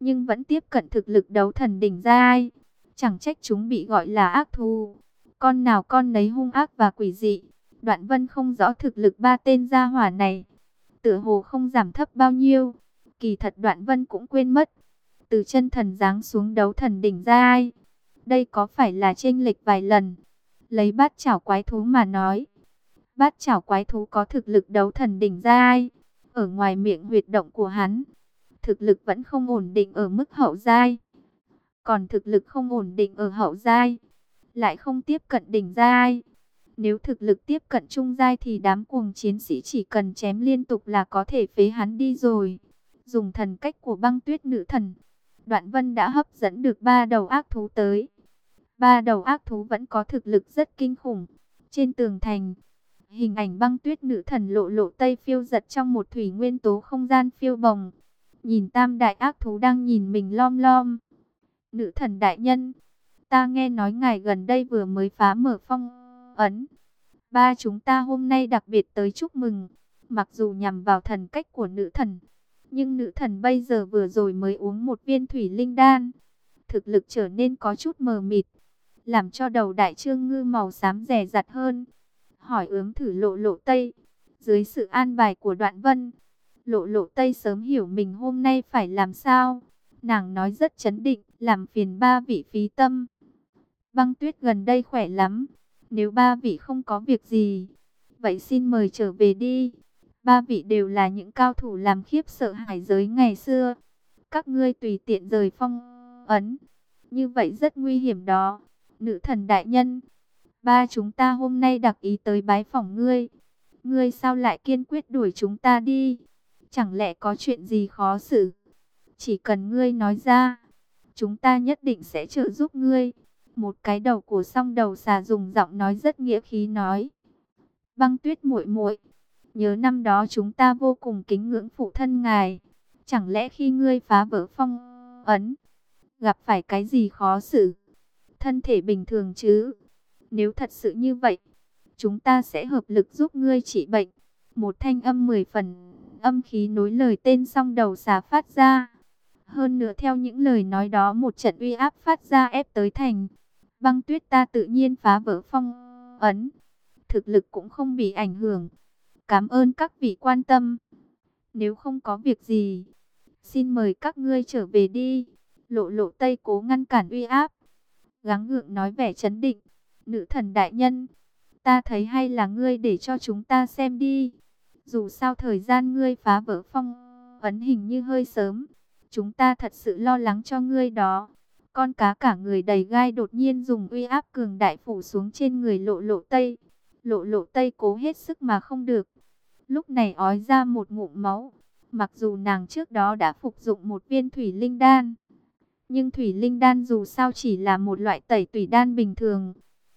nhưng vẫn tiếp cận thực lực đấu thần đỉnh giai. Chẳng trách chúng bị gọi là ác thú. Con nào con nấy hung ác và quỷ dị. Đoạn vân không rõ thực lực ba tên gia hỏa này. Tựa hồ không giảm thấp bao nhiêu. Kỳ thật đoạn vân cũng quên mất. Từ chân thần giáng xuống đấu thần đỉnh giai. Đây có phải là chênh lệch vài lần. Lấy bát chảo quái thú mà nói. Bát chảo quái thú có thực lực đấu thần đỉnh giai. Ở ngoài miệng huyệt động của hắn thực lực vẫn không ổn định ở mức hậu giai. Còn thực lực không ổn định ở hậu giai, lại không tiếp cận đỉnh giai. Nếu thực lực tiếp cận trung giai thì đám cuồng chiến sĩ chỉ cần chém liên tục là có thể phế hắn đi rồi. Dùng thần cách của băng tuyết nữ thần, Đoạn Vân đã hấp dẫn được ba đầu ác thú tới. Ba đầu ác thú vẫn có thực lực rất kinh khủng. Trên tường thành, hình ảnh băng tuyết nữ thần lộ lộ tây phiêu giật trong một thủy nguyên tố không gian phiêu bồng nhìn tam đại ác thú đang nhìn mình lom lom. Nữ thần đại nhân, ta nghe nói ngài gần đây vừa mới phá mở phong ấn. Ba chúng ta hôm nay đặc biệt tới chúc mừng, mặc dù nhằm vào thần cách của nữ thần. Nhưng nữ thần bây giờ vừa rồi mới uống một viên thủy linh đan. Thực lực trở nên có chút mờ mịt, làm cho đầu đại trương ngư màu xám rẻ rặt hơn. Hỏi ướm thử lộ lộ tây, dưới sự an bài của đoạn vân Lộ lộ tây sớm hiểu mình hôm nay phải làm sao. Nàng nói rất chấn định, làm phiền ba vị phí tâm. Băng tuyết gần đây khỏe lắm. Nếu ba vị không có việc gì, vậy xin mời trở về đi. Ba vị đều là những cao thủ làm khiếp sợ hải giới ngày xưa. Các ngươi tùy tiện rời phong ấn. Như vậy rất nguy hiểm đó. Nữ thần đại nhân, ba chúng ta hôm nay đặc ý tới bái phỏng ngươi. Ngươi sao lại kiên quyết đuổi chúng ta đi? Chẳng lẽ có chuyện gì khó xử? Chỉ cần ngươi nói ra, chúng ta nhất định sẽ trợ giúp ngươi. Một cái đầu của song đầu xà dùng giọng nói rất nghĩa khí nói. Băng tuyết muội muội, nhớ năm đó chúng ta vô cùng kính ngưỡng phụ thân ngài. Chẳng lẽ khi ngươi phá vỡ phong ấn, gặp phải cái gì khó xử? Thân thể bình thường chứ? Nếu thật sự như vậy, chúng ta sẽ hợp lực giúp ngươi trị bệnh. Một thanh âm mười phần âm khí nối lời tên song đầu xà phát ra. Hơn nữa theo những lời nói đó một trận uy áp phát ra ép tới thành. Băng tuyết ta tự nhiên phá vỡ phong ấn. Thực lực cũng không bị ảnh hưởng. Cảm ơn các vị quan tâm. Nếu không có việc gì, xin mời các ngươi trở về đi. Lộ lộ tây cố ngăn cản uy áp. Gắng gượng nói vẻ chấn định. Nữ thần đại nhân, ta thấy hay là ngươi để cho chúng ta xem đi. Dù sao thời gian ngươi phá vỡ phong ấn hình như hơi sớm. Chúng ta thật sự lo lắng cho ngươi đó. Con cá cả người đầy gai đột nhiên dùng uy áp cường đại phủ xuống trên người lộ lộ tây. Lộ lộ tây cố hết sức mà không được. Lúc này ói ra một ngụm máu. Mặc dù nàng trước đó đã phục dụng một viên thủy linh đan. Nhưng thủy linh đan dù sao chỉ là một loại tẩy tủy đan bình thường.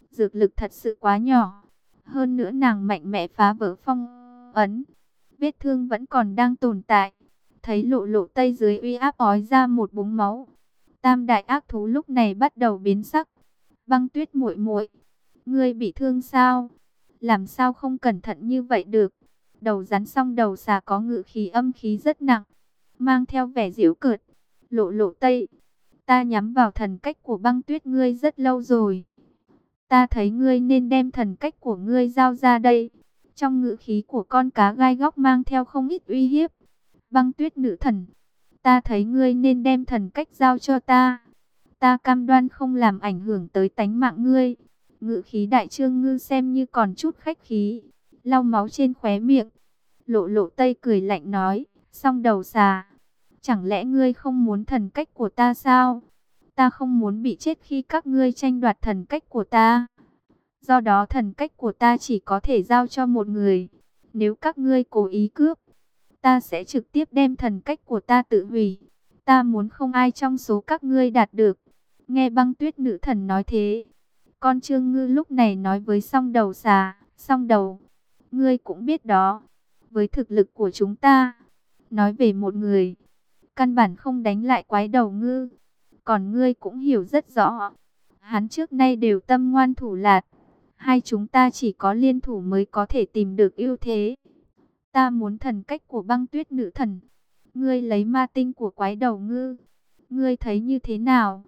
Dược lực thật sự quá nhỏ. Hơn nữa nàng mạnh mẽ phá vỡ phong ấn. Vết thương vẫn còn đang tồn tại. Thấy lộ lộ tây dưới uy áp ói ra một búng máu. Tam đại ác thú lúc này bắt đầu biến sắc. Băng tuyết muội muội, ngươi bị thương sao? Làm sao không cẩn thận như vậy được? Đầu rắn xong đầu xà có ngự khí âm khí rất nặng, mang theo vẻ giễu cợt. Lộ lộ tây, ta nhắm vào thần cách của băng tuyết ngươi rất lâu rồi. Ta thấy ngươi nên đem thần cách của ngươi giao ra đây. Trong ngữ khí của con cá gai góc mang theo không ít uy hiếp. Băng tuyết nữ thần, ta thấy ngươi nên đem thần cách giao cho ta. Ta cam đoan không làm ảnh hưởng tới tánh mạng ngươi. Ngữ khí đại trương ngư xem như còn chút khách khí. Lau máu trên khóe miệng. Lộ lộ tây cười lạnh nói, song đầu xà. Chẳng lẽ ngươi không muốn thần cách của ta sao? Ta không muốn bị chết khi các ngươi tranh đoạt thần cách của ta. Do đó thần cách của ta chỉ có thể giao cho một người. Nếu các ngươi cố ý cướp, ta sẽ trực tiếp đem thần cách của ta tự hủy. Ta muốn không ai trong số các ngươi đạt được. Nghe băng tuyết nữ thần nói thế. Con trương ngư lúc này nói với song đầu xà, song đầu. Ngươi cũng biết đó. Với thực lực của chúng ta, nói về một người, căn bản không đánh lại quái đầu ngư. Còn ngươi cũng hiểu rất rõ. Hắn trước nay đều tâm ngoan thủ lạt Hai chúng ta chỉ có liên thủ mới có thể tìm được ưu thế. Ta muốn thần cách của băng tuyết nữ thần. Ngươi lấy ma tinh của quái đầu ngư. Ngươi thấy như thế nào?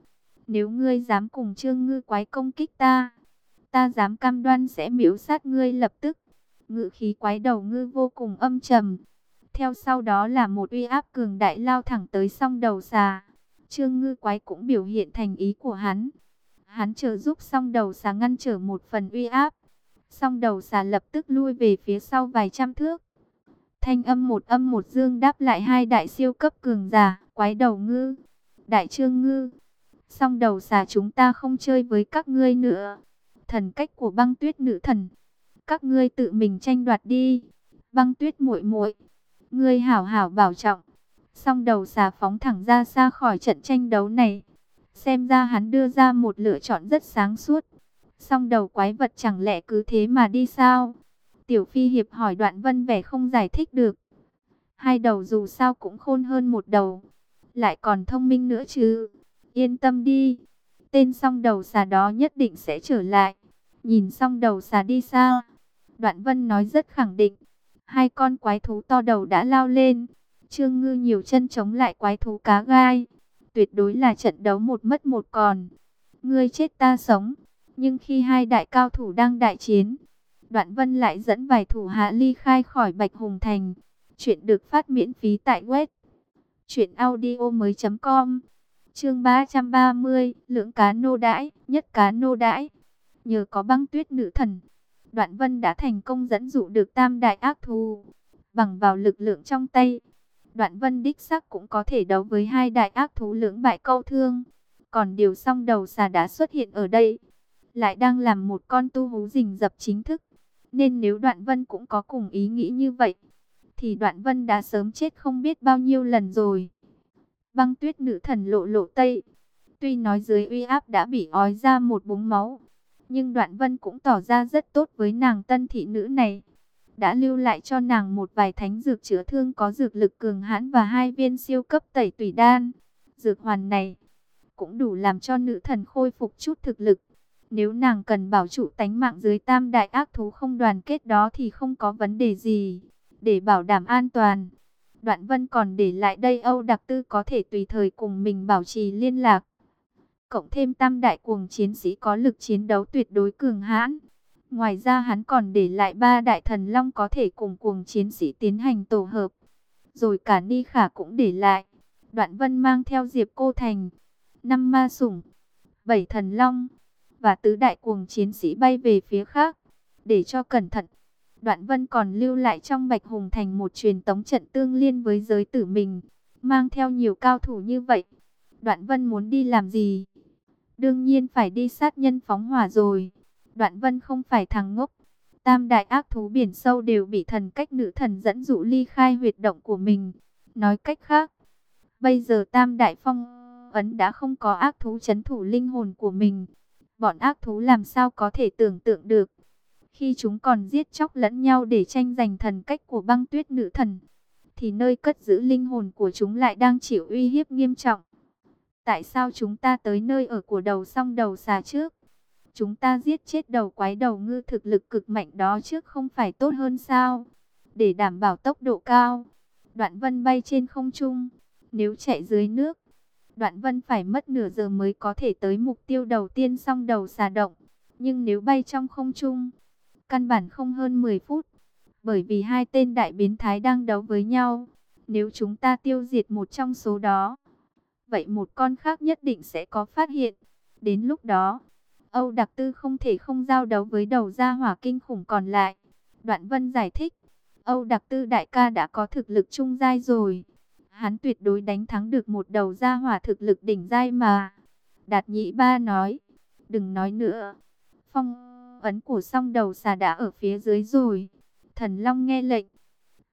Nếu ngươi dám cùng trương ngư quái công kích ta, ta dám cam đoan sẽ miễu sát ngươi lập tức. Ngự khí quái đầu ngư vô cùng âm trầm. Theo sau đó là một uy áp cường đại lao thẳng tới song đầu xà. Trương ngư quái cũng biểu hiện thành ý của hắn. Hắn trợ giúp song đầu xà ngăn trở một phần uy áp. Song đầu xà lập tức lui về phía sau vài trăm thước. Thanh âm một âm một dương đáp lại hai đại siêu cấp cường giả, quái đầu ngư, đại trương ngư. Song đầu xà chúng ta không chơi với các ngươi nữa. Thần cách của băng tuyết nữ thần. Các ngươi tự mình tranh đoạt đi. Băng tuyết muội muội, ngươi hảo hảo bảo trọng. Song đầu xà phóng thẳng ra xa khỏi trận tranh đấu này. Xem ra hắn đưa ra một lựa chọn rất sáng suốt. Song đầu quái vật chẳng lẽ cứ thế mà đi sao? Tiểu Phi Hiệp hỏi đoạn vân vẻ không giải thích được. Hai đầu dù sao cũng khôn hơn một đầu. Lại còn thông minh nữa chứ. Yên tâm đi. Tên song đầu xà đó nhất định sẽ trở lại. Nhìn song đầu xà đi xa. Đoạn vân nói rất khẳng định. Hai con quái thú to đầu đã lao lên. Trương ngư nhiều chân chống lại quái thú cá gai. Tuyệt đối là trận đấu một mất một còn. Ngươi chết ta sống. Nhưng khi hai đại cao thủ đang đại chiến, Đoạn Vân lại dẫn vài thủ hạ ly khai khỏi Bạch Hùng Thành. Chuyện được phát miễn phí tại web truyệnaudiomoi.com. Chương 330, lưỡng cá nô đãi, nhất cá nô đãi. Nhờ có băng tuyết nữ thần, Đoạn Vân đã thành công dẫn dụ được Tam đại ác thù, bằng vào lực lượng trong tay. Đoạn Vân đích xác cũng có thể đấu với hai đại ác thú lưỡng bại câu thương. Còn điều song đầu xà đã xuất hiện ở đây, lại đang làm một con tu hú rình dập chính thức. Nên nếu Đoạn Vân cũng có cùng ý nghĩ như vậy, thì Đoạn Vân đã sớm chết không biết bao nhiêu lần rồi. Băng tuyết nữ thần lộ lộ tây. Tuy nói dưới uy áp đã bị ói ra một búng máu, nhưng Đoạn Vân cũng tỏ ra rất tốt với nàng tân thị nữ này. Đã lưu lại cho nàng một vài thánh dược chữa thương có dược lực cường hãn và hai viên siêu cấp tẩy tùy đan. Dược hoàn này cũng đủ làm cho nữ thần khôi phục chút thực lực. Nếu nàng cần bảo trụ tánh mạng dưới tam đại ác thú không đoàn kết đó thì không có vấn đề gì. Để bảo đảm an toàn, Đoạn Vân còn để lại đây Âu Đặc Tư có thể tùy thời cùng mình bảo trì liên lạc. Cộng thêm tam đại cuồng chiến sĩ có lực chiến đấu tuyệt đối cường hãn. Ngoài ra hắn còn để lại ba đại thần long có thể cùng cuồng chiến sĩ tiến hành tổ hợp. Rồi cả Ni Khả cũng để lại. Đoạn Vân mang theo Diệp Cô Thành, năm ma sủng, bảy thần long và tứ đại cuồng chiến sĩ bay về phía khác. Để cho cẩn thận, Đoạn Vân còn lưu lại trong Bạch Hùng Thành một truyền tống trận tương liên với giới tử mình, mang theo nhiều cao thủ như vậy. Đoạn Vân muốn đi làm gì? Đương nhiên phải đi sát nhân phóng hỏa rồi. Đoạn Vân không phải thằng ngốc. Tam đại ác thú biển sâu đều bị thần cách nữ thần dẫn dụ ly khai huyệt động của mình. Nói cách khác, bây giờ Tam đại phong ấn đã không có ác thú chấn thủ linh hồn của mình. Bọn ác thú làm sao có thể tưởng tượng được. Khi chúng còn giết chóc lẫn nhau để tranh giành thần cách của băng tuyết nữ thần, thì nơi cất giữ linh hồn của chúng lại đang chịu uy hiếp nghiêm trọng. Tại sao chúng ta tới nơi ở của đầu song đầu xà trước? Chúng ta giết chết đầu quái đầu ngư thực lực cực mạnh đó trước không phải tốt hơn sao? Để đảm bảo tốc độ cao, đoạn vân bay trên không trung. Nếu chạy dưới nước, đoạn vân phải mất nửa giờ mới có thể tới mục tiêu đầu tiên song đầu xà động. Nhưng nếu bay trong không trung, căn bản không hơn 10 phút. Bởi vì hai tên đại biến thái đang đấu với nhau. Nếu chúng ta tiêu diệt một trong số đó, vậy một con khác nhất định sẽ có phát hiện. Đến lúc đó, Âu Đặc Tư không thể không giao đấu với đầu gia hỏa kinh khủng còn lại. Đoạn Vân giải thích, Âu Đặc Tư đại ca đã có thực lực trung giai rồi. Hắn tuyệt đối đánh thắng được một đầu gia hỏa thực lực đỉnh giai mà. Đạt nhị ba nói, đừng nói nữa. Phong ấn của song đầu xà đã ở phía dưới rồi. Thần Long nghe lệnh.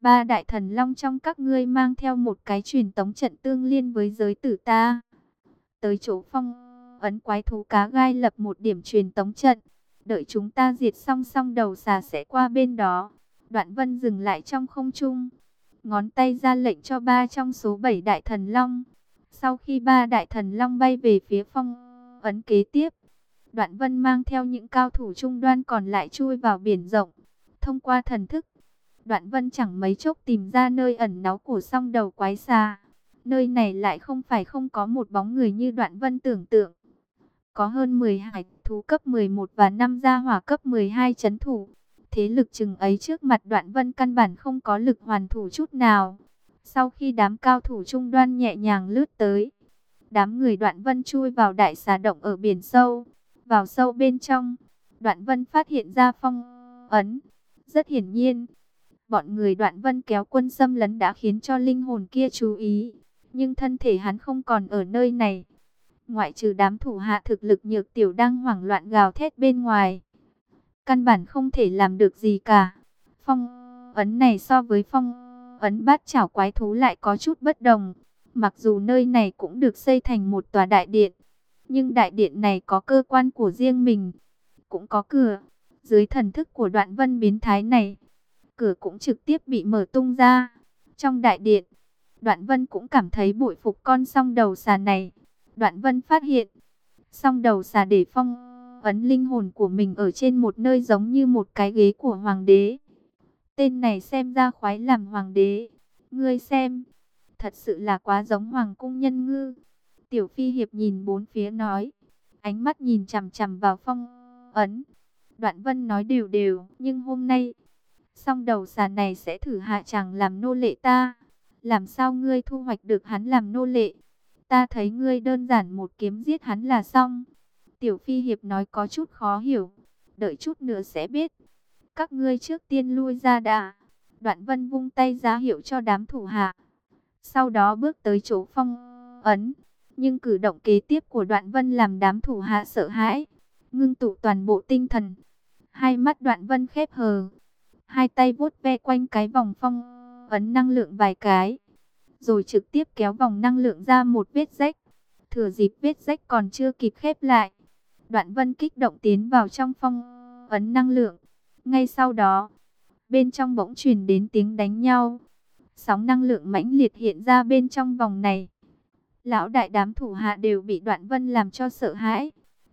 Ba đại thần Long trong các ngươi mang theo một cái truyền tống trận tương liên với giới tử ta. Tới chỗ phong ấn quái thú cá gai lập một điểm truyền tống trận. Đợi chúng ta diệt xong song đầu xà sẽ qua bên đó. Đoạn vân dừng lại trong không trung. Ngón tay ra lệnh cho ba trong số bảy đại thần Long. Sau khi ba đại thần Long bay về phía phong ấn kế tiếp, Đoạn Vân mang theo những cao thủ trung đoan còn lại chui vào biển rộng. Thông qua thần thức, Đoạn Vân chẳng mấy chốc tìm ra nơi ẩn náu của song đầu quái xà. Nơi này lại không phải không có một bóng người như đoạn vân tưởng tượng. Có hơn 10 hải thú cấp 11 và 5 gia hỏa cấp 12 chấn thủ. Thế lực chừng ấy trước mặt đoạn vân căn bản không có lực hoàn thủ chút nào. Sau khi đám cao thủ trung đoan nhẹ nhàng lướt tới, đám người đoạn vân chui vào đại xà động ở biển sâu. Vào sâu bên trong, đoạn vân phát hiện ra phong ấn. Rất hiển nhiên, bọn người đoạn vân kéo quân xâm lấn đã khiến cho linh hồn kia chú ý. Nhưng thân thể hắn không còn ở nơi này. Ngoại trừ đám thủ hạ thực lực nhược tiểu đang hoảng loạn gào thét bên ngoài. Căn bản không thể làm được gì cả. Phong ấn này so với phong ấn bát chảo quái thú lại có chút bất đồng. Mặc dù nơi này cũng được xây thành một tòa đại điện. Nhưng đại điện này có cơ quan của riêng mình. Cũng có cửa. Dưới thần thức của đoạn vân biến thái này. Cửa cũng trực tiếp bị mở tung ra. Trong đại điện. Đoạn vân cũng cảm thấy bội phục con song đầu xà này. Đoạn vân phát hiện. Song đầu xà để phong ấn linh hồn của mình ở trên một nơi giống như một cái ghế của hoàng đế. Tên này xem ra khoái làm hoàng đế. Ngươi xem. Thật sự là quá giống hoàng cung nhân ngư. Tiểu phi hiệp nhìn bốn phía nói. Ánh mắt nhìn chằm chằm vào phong ấn. Đoạn vân nói đều đều. Nhưng hôm nay. Song đầu xà này sẽ thử hạ chàng làm nô lệ ta. Làm sao ngươi thu hoạch được hắn làm nô lệ? Ta thấy ngươi đơn giản một kiếm giết hắn là xong. Tiểu Phi Hiệp nói có chút khó hiểu. Đợi chút nữa sẽ biết. Các ngươi trước tiên lui ra đã. Đoạn vân vung tay ra hiệu cho đám thủ hạ. Sau đó bước tới chỗ phong ấn. Nhưng cử động kế tiếp của đoạn vân làm đám thủ hạ sợ hãi. Ngưng tụ toàn bộ tinh thần. Hai mắt đoạn vân khép hờ. Hai tay vuốt ve quanh cái vòng phong ấn năng lượng vài cái. Rồi trực tiếp kéo vòng năng lượng ra một vết rách. Thừa dịp vết rách còn chưa kịp khép lại. Đoạn vân kích động tiến vào trong phong ấn năng lượng. Ngay sau đó, bên trong bỗng truyền đến tiếng đánh nhau. Sóng năng lượng mãnh liệt hiện ra bên trong vòng này. Lão đại đám thủ hạ đều bị đoạn vân làm cho sợ hãi.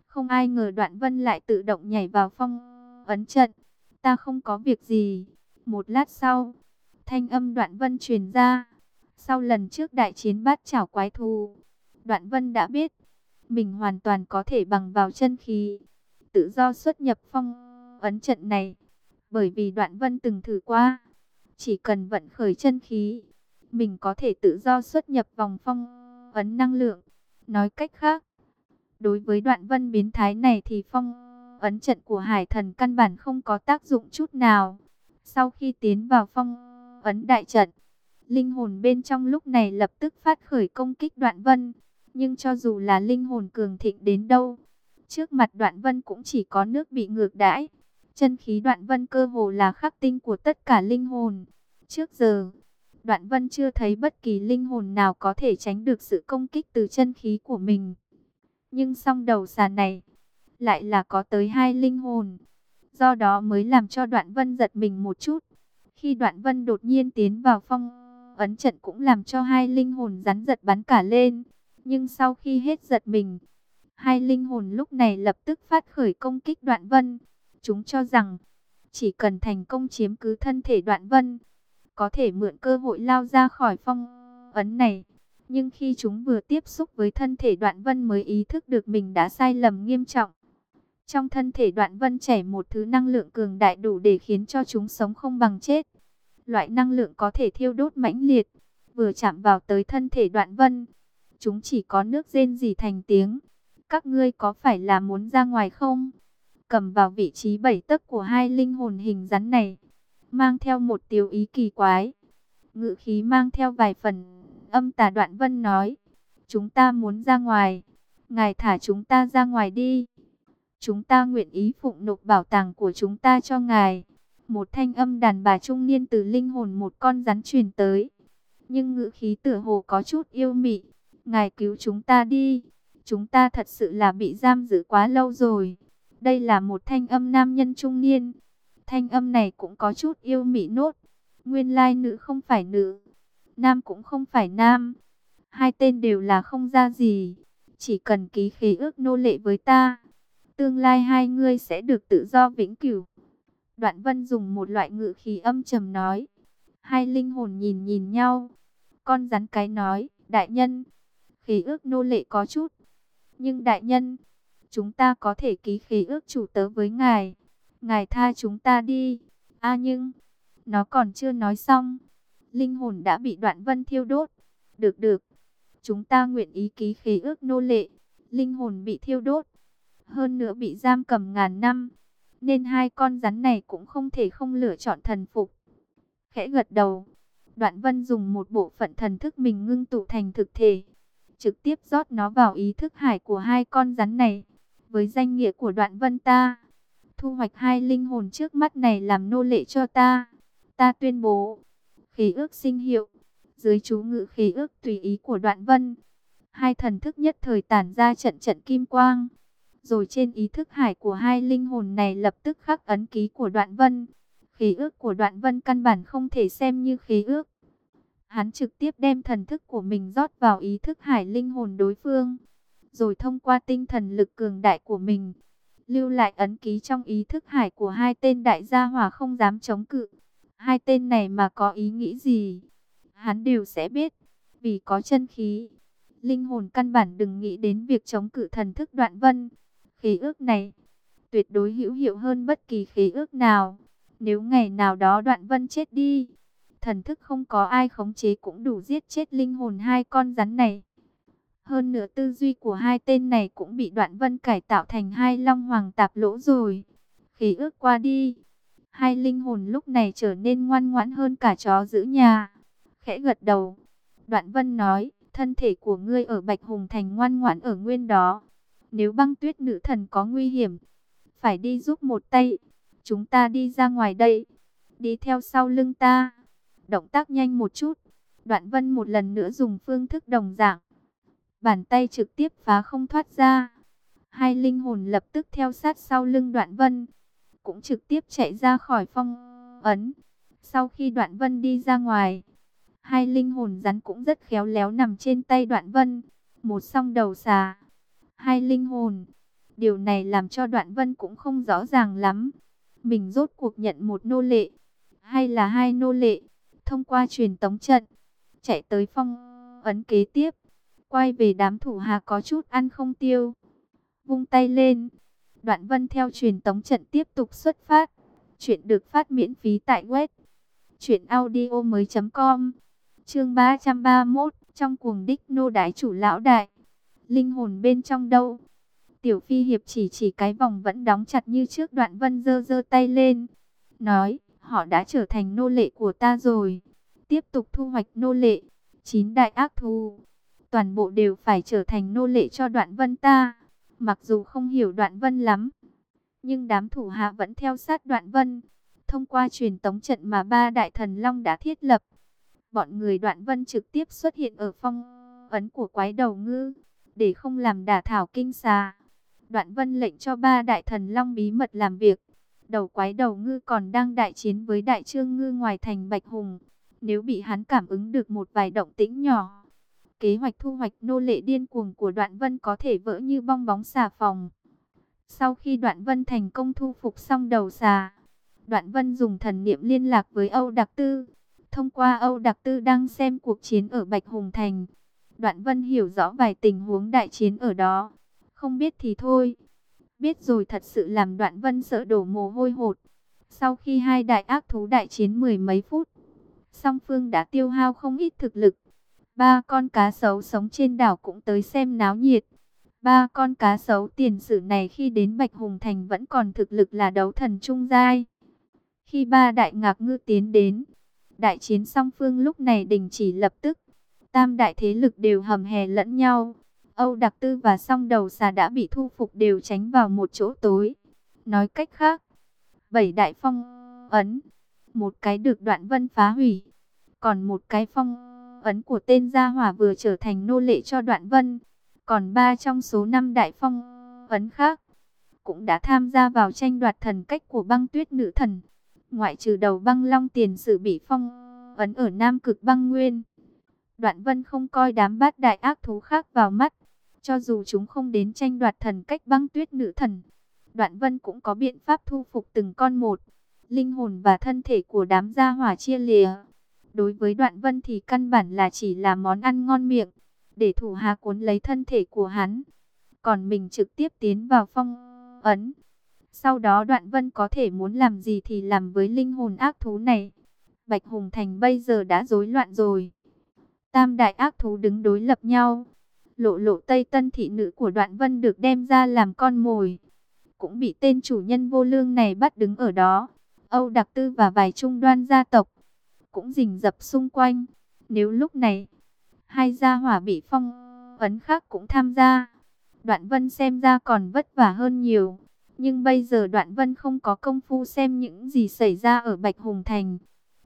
Không ai ngờ đoạn vân lại tự động nhảy vào phong ấn trận. Ta không có việc gì. Một lát sau, thanh âm đoạn vân truyền ra. Sau lần trước đại chiến bát chảo quái thù, đoạn vân đã biết mình hoàn toàn có thể bằng vào chân khí, tự do xuất nhập phong ấn trận này. Bởi vì đoạn vân từng thử qua, chỉ cần vận khởi chân khí, mình có thể tự do xuất nhập vòng phong ấn năng lượng. Nói cách khác, đối với đoạn vân biến thái này thì phong ấn trận của hải thần căn bản không có tác dụng chút nào. Sau khi tiến vào phong ấn đại trận, linh hồn bên trong lúc này lập tức phát khởi công kích đoạn vân. Nhưng cho dù là linh hồn cường thịnh đến đâu, trước mặt đoạn vân cũng chỉ có nước bị ngược đãi. Chân khí đoạn vân cơ hồ là khắc tinh của tất cả linh hồn. Trước giờ, đoạn vân chưa thấy bất kỳ linh hồn nào có thể tránh được sự công kích từ chân khí của mình. Nhưng song đầu xà này, lại là có tới hai linh hồn. Do đó mới làm cho đoạn vân giật mình một chút. Khi đoạn vân đột nhiên tiến vào phong ấn trận cũng làm cho hai linh hồn rắn giật bắn cả lên. Nhưng sau khi hết giật mình, hai linh hồn lúc này lập tức phát khởi công kích đoạn vân. Chúng cho rằng, chỉ cần thành công chiếm cứ thân thể đoạn vân, có thể mượn cơ hội lao ra khỏi phong ấn này. Nhưng khi chúng vừa tiếp xúc với thân thể đoạn vân mới ý thức được mình đã sai lầm nghiêm trọng. Trong thân thể đoạn vân chảy một thứ năng lượng cường đại đủ để khiến cho chúng sống không bằng chết. Loại năng lượng có thể thiêu đốt mãnh liệt, vừa chạm vào tới thân thể đoạn vân, chúng chỉ có nước rên gì thành tiếng. Các ngươi có phải là muốn ra ngoài không? Cầm vào vị trí bảy tấc của hai linh hồn hình rắn này, mang theo một tiêu ý kỳ quái. Ngự khí mang theo vài phần âm tà đoạn vân nói, chúng ta muốn ra ngoài, ngài thả chúng ta ra ngoài đi. Chúng ta nguyện ý phụng nộp bảo tàng của chúng ta cho ngài. Một thanh âm đàn bà trung niên từ linh hồn một con rắn truyền tới. Nhưng ngữ khí tựa hồ có chút yêu mị. Ngài cứu chúng ta đi. Chúng ta thật sự là bị giam giữ quá lâu rồi. Đây là một thanh âm nam nhân trung niên. Thanh âm này cũng có chút yêu mị nốt. Nguyên lai nữ không phải nữ. Nam cũng không phải nam. Hai tên đều là không ra gì. Chỉ cần ký khế ước nô lệ với ta. Tương lai hai ngươi sẽ được tự do vĩnh cửu. Đoạn vân dùng một loại ngữ khí âm trầm nói. Hai linh hồn nhìn nhìn nhau. Con rắn cái nói Đại nhân, khí ước nô lệ có chút. Nhưng đại nhân, chúng ta có thể ký khí ước chủ tớ với ngài. Ngài tha chúng ta đi. a nhưng, nó còn chưa nói xong. Linh hồn đã bị đoạn vân thiêu đốt. Được được, chúng ta nguyện ý ký khí ước nô lệ. Linh hồn bị thiêu đốt. Hơn nữa bị giam cầm ngàn năm. Nên hai con rắn này cũng không thể không lựa chọn thần phục. Khẽ gật đầu. Đoạn vân dùng một bộ phận thần thức mình ngưng tụ thành thực thể. Trực tiếp rót nó vào ý thức hải của hai con rắn này. Với danh nghĩa của đoạn vân ta. Thu hoạch hai linh hồn trước mắt này làm nô lệ cho ta. Ta tuyên bố. Khí ước sinh hiệu. Dưới chú ngự khí ước tùy ý của đoạn vân. Hai thần thức nhất thời tản ra trận trận kim quang. Rồi trên ý thức hải của hai linh hồn này lập tức khắc ấn ký của đoạn vân. Khí ước của đoạn vân căn bản không thể xem như khí ước. Hắn trực tiếp đem thần thức của mình rót vào ý thức hải linh hồn đối phương. Rồi thông qua tinh thần lực cường đại của mình. Lưu lại ấn ký trong ý thức hải của hai tên đại gia hỏa không dám chống cự. Hai tên này mà có ý nghĩ gì? Hắn đều sẽ biết. Vì có chân khí. Linh hồn căn bản đừng nghĩ đến việc chống cự thần thức đoạn vân. Khí ước này tuyệt đối hữu hiệu hơn bất kỳ khí ước nào. Nếu ngày nào đó đoạn vân chết đi, thần thức không có ai khống chế cũng đủ giết chết linh hồn hai con rắn này. Hơn nữa tư duy của hai tên này cũng bị đoạn vân cải tạo thành hai long hoàng tạp lỗ rồi. Khí ước qua đi, hai linh hồn lúc này trở nên ngoan ngoãn hơn cả chó giữ nhà. Khẽ gật đầu, đoạn vân nói, thân thể của ngươi ở Bạch Hùng Thành ngoan ngoãn ở nguyên đó. Nếu băng tuyết nữ thần có nguy hiểm, phải đi giúp một tay. Chúng ta đi ra ngoài đây. Đi theo sau lưng ta. Động tác nhanh một chút. Đoạn vân một lần nữa dùng phương thức đồng dạng. Bàn tay trực tiếp phá không thoát ra. Hai linh hồn lập tức theo sát sau lưng đoạn vân. Cũng trực tiếp chạy ra khỏi phong ấn. Sau khi đoạn vân đi ra ngoài. Hai linh hồn rắn cũng rất khéo léo nằm trên tay đoạn vân. Một song đầu xà. Hai linh hồn. Điều này làm cho đoạn vân cũng không rõ ràng lắm. Mình rốt cuộc nhận một nô lệ, hay là hai nô lệ, thông qua truyền tống trận, chạy tới phong ấn kế tiếp, quay về đám thủ hà có chút ăn không tiêu. Vung tay lên, đoạn vân theo truyền tống trận tiếp tục xuất phát, chuyện được phát miễn phí tại web audio mới com. Chương 331, trong cuồng đích nô đái chủ lão đại, linh hồn bên trong đâu? Tiểu Phi Hiệp chỉ chỉ cái vòng vẫn đóng chặt như trước đoạn vân dơ dơ tay lên. Nói, họ đã trở thành nô lệ của ta rồi. Tiếp tục thu hoạch nô lệ. Chín đại ác thù. Toàn bộ đều phải trở thành nô lệ cho đoạn vân ta. Mặc dù không hiểu đoạn vân lắm. Nhưng đám thủ hạ vẫn theo sát đoạn vân. Thông qua truyền tống trận mà ba đại thần long đã thiết lập. Bọn người đoạn vân trực tiếp xuất hiện ở phong ấn của quái đầu ngư. Để không làm đả thảo kinh xà Đoạn vân lệnh cho ba đại thần long bí mật làm việc. Đầu quái đầu ngư còn đang đại chiến với đại trương ngư ngoài thành Bạch Hùng. Nếu bị hắn cảm ứng được một vài động tĩnh nhỏ, kế hoạch thu hoạch nô lệ điên cuồng của đoạn vân có thể vỡ như bong bóng xà phòng. Sau khi đoạn vân thành công thu phục xong đầu xà, đoạn vân dùng thần niệm liên lạc với Âu Đặc Tư. Thông qua Âu Đặc Tư đang xem cuộc chiến ở Bạch Hùng Thành, đoạn vân hiểu rõ vài tình huống đại chiến ở đó. Không biết thì thôi. Biết rồi thật sự làm đoạn vân sợ đổ mồ hôi hột. Sau khi hai đại ác thú đại chiến mười mấy phút, song phương đã tiêu hao không ít thực lực. Ba con cá sấu sống trên đảo cũng tới xem náo nhiệt. Ba con cá sấu tiền sử này khi đến Bạch Hùng Thành vẫn còn thực lực là đấu thần trung giai. Khi ba đại ngạc ngư tiến đến, đại chiến song phương lúc này đình chỉ lập tức. Tam đại thế lực đều hầm hè lẫn nhau. Âu Đặc Tư và song đầu xà đã bị thu phục đều tránh vào một chỗ tối. Nói cách khác, bảy đại phong ấn, một cái được đoạn vân phá hủy, còn một cái phong ấn của tên gia hỏa vừa trở thành nô lệ cho đoạn vân, còn ba trong số năm đại phong ấn khác cũng đã tham gia vào tranh đoạt thần cách của băng tuyết nữ thần. Ngoại trừ đầu băng long tiền sử bị phong ấn ở Nam Cực băng nguyên. Đoạn vân không coi đám bát đại ác thú khác vào mắt. Cho dù chúng không đến tranh đoạt thần cách băng tuyết nữ thần, Đoạn Vân cũng có biện pháp thu phục từng con một. Linh hồn và thân thể của đám gia hỏa chia lìa. Đối với Đoạn Vân thì căn bản là chỉ là món ăn ngon miệng. để thủ hà cuốn lấy thân thể của hắn. Còn mình trực tiếp tiến vào phong ấn. Sau đó Đoạn Vân có thể muốn làm gì thì làm với linh hồn ác thú này. Bạch Hùng Thành bây giờ đã rối loạn rồi. Tam đại ác thú đứng đối lập nhau. Lộ lộ Tây Tân thị nữ của Đoạn Vân được đem ra làm con mồi. Cũng bị tên chủ nhân vô lương này bắt đứng ở đó. Âu Đặc Tư và vài trung đoan gia tộc cũng rình rập xung quanh. Nếu lúc này hai gia hỏa bị phong ấn khác cũng tham gia, Đoạn Vân xem ra còn vất vả hơn nhiều. Nhưng bây giờ Đoạn Vân không có công phu xem những gì xảy ra ở Bạch Hùng Thành.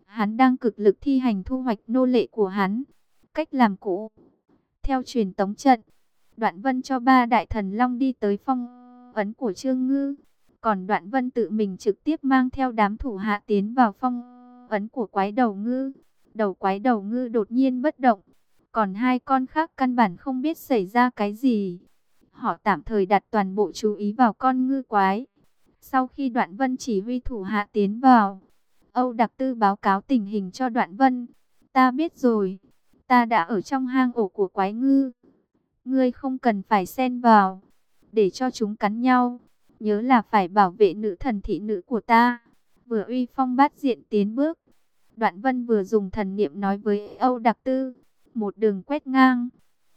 Hắn đang cực lực thi hành thu hoạch nô lệ của hắn. Cách làm cũ. Theo truyền tống trận, Đoạn Vân cho ba đại thần long đi tới phong ấn của Trương Ngư. Còn Đoạn Vân tự mình trực tiếp mang theo đám thủ hạ tiến vào phong ấn của quái đầu ngư. Đầu quái đầu ngư đột nhiên bất động. Còn hai con khác căn bản không biết xảy ra cái gì. Họ tạm thời đặt toàn bộ chú ý vào con ngư quái. Sau khi Đoạn Vân chỉ huy thủ hạ tiến vào, Âu Đặc Tư báo cáo tình hình cho Đoạn Vân. Ta biết rồi, ta đã ở trong hang ổ của quái ngư. Ngươi không cần phải xen vào, để cho chúng cắn nhau. Nhớ là phải bảo vệ nữ thần thị nữ của ta. Vừa uy phong bát diện tiến bước. Đoạn Vân vừa dùng thần niệm nói với Âu Đặc Tư. Một đường quét ngang.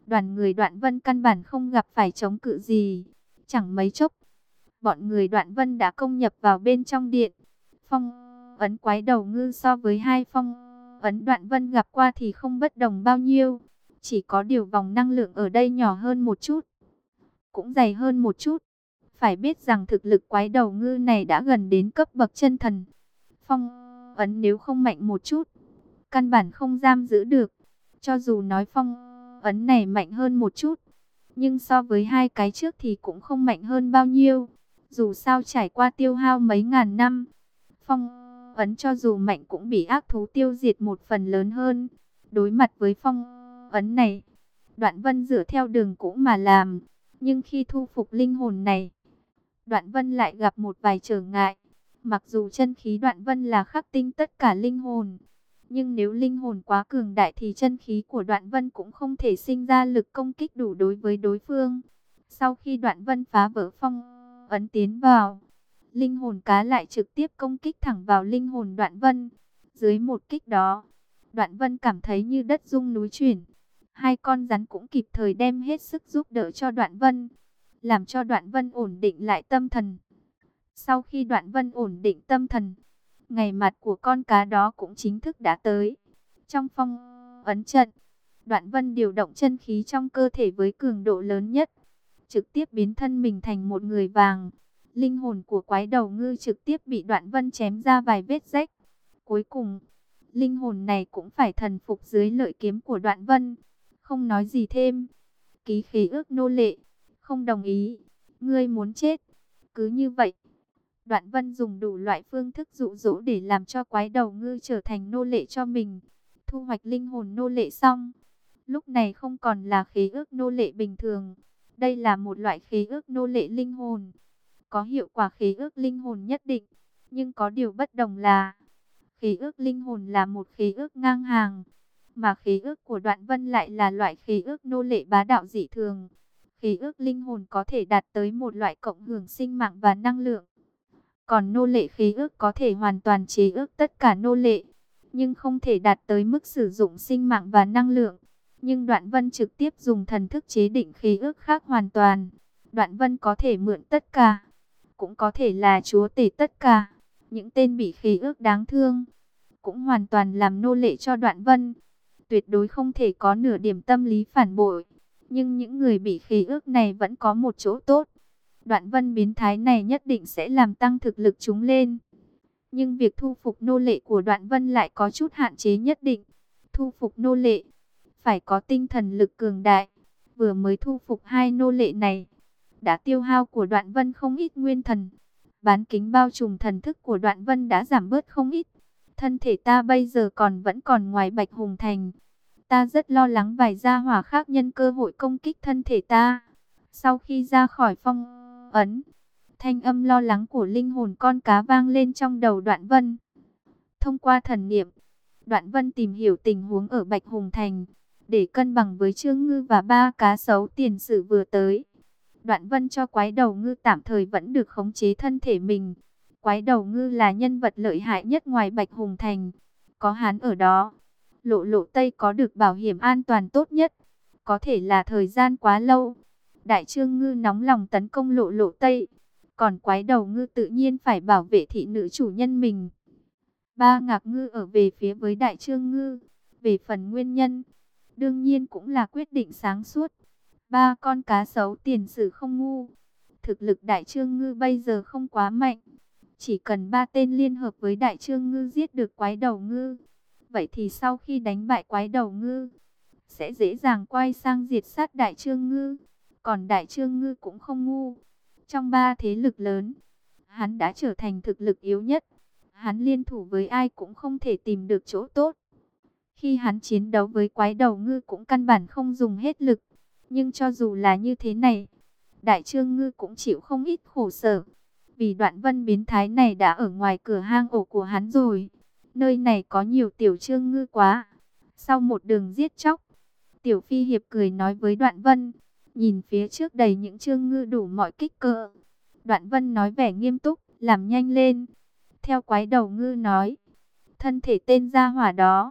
Đoàn người Đoạn Vân căn bản không gặp phải chống cự gì. Chẳng mấy chốc. Bọn người Đoạn Vân đã công nhập vào bên trong điện. Phong ấn quái đầu ngư so với hai phong ấn Đoạn Vân gặp qua thì không bất đồng bao nhiêu. Chỉ có điều vòng năng lượng ở đây nhỏ hơn một chút. Cũng dày hơn một chút. Phải biết rằng thực lực quái đầu ngư này đã gần đến cấp bậc chân thần. Phong ấn nếu không mạnh một chút, căn bản không giam giữ được. Cho dù nói phong ấn này mạnh hơn một chút, nhưng so với hai cái trước thì cũng không mạnh hơn bao nhiêu. Dù sao trải qua tiêu hao mấy ngàn năm, phong ấn cho dù mạnh cũng bị ác thú tiêu diệt một phần lớn hơn. Đối mặt với phong ấn này, đoạn vân dựa theo đường cũ mà làm. Nhưng khi thu phục linh hồn này, đoạn vân lại gặp một vài trở ngại. Mặc dù chân khí đoạn vân là khắc tinh tất cả linh hồn, nhưng nếu linh hồn quá cường đại thì chân khí của đoạn vân cũng không thể sinh ra lực công kích đủ đối với đối phương. Sau khi đoạn vân phá vỡ phong ấn tiến vào, linh hồn cá lại trực tiếp công kích thẳng vào linh hồn đoạn vân. Dưới một kích đó, đoạn vân cảm thấy như đất rung núi chuyển. Hai con rắn cũng kịp thời đem hết sức giúp đỡ cho đoạn vân, làm cho đoạn vân ổn định lại tâm thần. Sau khi đoạn vân ổn định tâm thần, ngày mặt của con cá đó cũng chính thức đã tới. Trong phong ấn trận, đoạn vân điều động chân khí trong cơ thể với cường độ lớn nhất, trực tiếp biến thân mình thành một người vàng. Linh hồn của quái đầu ngư trực tiếp bị đoạn vân chém ra vài vết rách. Cuối cùng, linh hồn này cũng phải thần phục dưới lợi kiếm của đoạn vân. Không nói gì thêm. Ký khí ước nô lệ. Không đồng ý. Ngươi muốn chết. Cứ như vậy. Đoạn vân dùng đủ loại phương thức dụ dỗ để làm cho quái đầu ngư trở thành nô lệ cho mình. Thu hoạch linh hồn nô lệ xong. Lúc này không còn là khí ước nô lệ bình thường. Đây là một loại khí ước nô lệ linh hồn. Có hiệu quả khí ước linh hồn nhất định. Nhưng có điều bất đồng là khí ước linh hồn là một khí ước ngang hàng. Mà khí ước của đoạn vân lại là loại khí ước nô lệ bá đạo dị thường. khí ước linh hồn có thể đạt tới một loại cộng hưởng sinh mạng và năng lượng. Còn nô lệ khí ước có thể hoàn toàn chế ước tất cả nô lệ, nhưng không thể đạt tới mức sử dụng sinh mạng và năng lượng. Nhưng Đoạn Vân trực tiếp dùng thần thức chế định khí ước khác hoàn toàn. Đoạn Vân có thể mượn tất cả, cũng có thể là chúa tể tất cả. Những tên bị khí ước đáng thương, cũng hoàn toàn làm nô lệ cho Đoạn Vân. Tuyệt đối không thể có nửa điểm tâm lý phản bội. Nhưng những người bị khí ước này vẫn có một chỗ tốt Đoạn vân biến thái này nhất định sẽ làm tăng thực lực chúng lên. Nhưng việc thu phục nô lệ của đoạn vân lại có chút hạn chế nhất định. Thu phục nô lệ, phải có tinh thần lực cường đại. Vừa mới thu phục hai nô lệ này, đã tiêu hao của đoạn vân không ít nguyên thần. Bán kính bao trùm thần thức của đoạn vân đã giảm bớt không ít. Thân thể ta bây giờ còn vẫn còn ngoài bạch hùng thành. Ta rất lo lắng vài gia hỏa khác nhân cơ hội công kích thân thể ta. Sau khi ra khỏi phong ấn. Thanh âm lo lắng của linh hồn con cá vang lên trong đầu đoạn vân. Thông qua thần niệm, đoạn vân tìm hiểu tình huống ở Bạch Hùng Thành. để cân bằng với Trương Ngư và ba cá sấu tiền sử vừa tới. Đoạn vân cho quái đầu ngư tạm thời vẫn được khống chế thân thể mình. Quái đầu ngư là nhân vật lợi hại nhất ngoài Bạch Hùng Thành. Có hắn ở đó, lộ lộ Tây có được bảo hiểm an toàn tốt nhất. Có thể là thời gian quá lâu. Đại trương ngư nóng lòng tấn công lộ lộ Tây. Còn quái đầu ngư tự nhiên phải bảo vệ thị nữ chủ nhân mình. Ba ngạc ngư ở về phía với đại trương ngư. Về phần nguyên nhân, đương nhiên cũng là quyết định sáng suốt. Ba con cá sấu tiền sử không ngu. Thực lực đại trương ngư bây giờ không quá mạnh. Chỉ cần ba tên liên hợp với đại trương ngư giết được quái đầu ngư. Vậy thì sau khi đánh bại quái đầu ngư, sẽ dễ dàng quay sang diệt sát đại trương ngư. Còn đại trương ngư cũng không ngu. Trong ba thế lực lớn, hắn đã trở thành thực lực yếu nhất. Hắn liên thủ với ai cũng không thể tìm được chỗ tốt. Khi hắn chiến đấu với quái đầu ngư cũng căn bản không dùng hết lực. Nhưng cho dù là như thế này, Đại Trương Ngư cũng chịu không ít khổ sở. Vì đoạn vân biến thái này đã ở ngoài cửa hang ổ của hắn rồi. Nơi này có nhiều tiểu trương ngư quá. Sau một đường giết chóc, tiểu phi hiệp cười nói với đoạn vân. Nhìn phía trước đầy những trương ngư đủ mọi kích cỡ. Đoạn vân nói vẻ nghiêm túc, làm nhanh lên. Theo quái đầu ngư nói, thân thể tên gia hỏa đó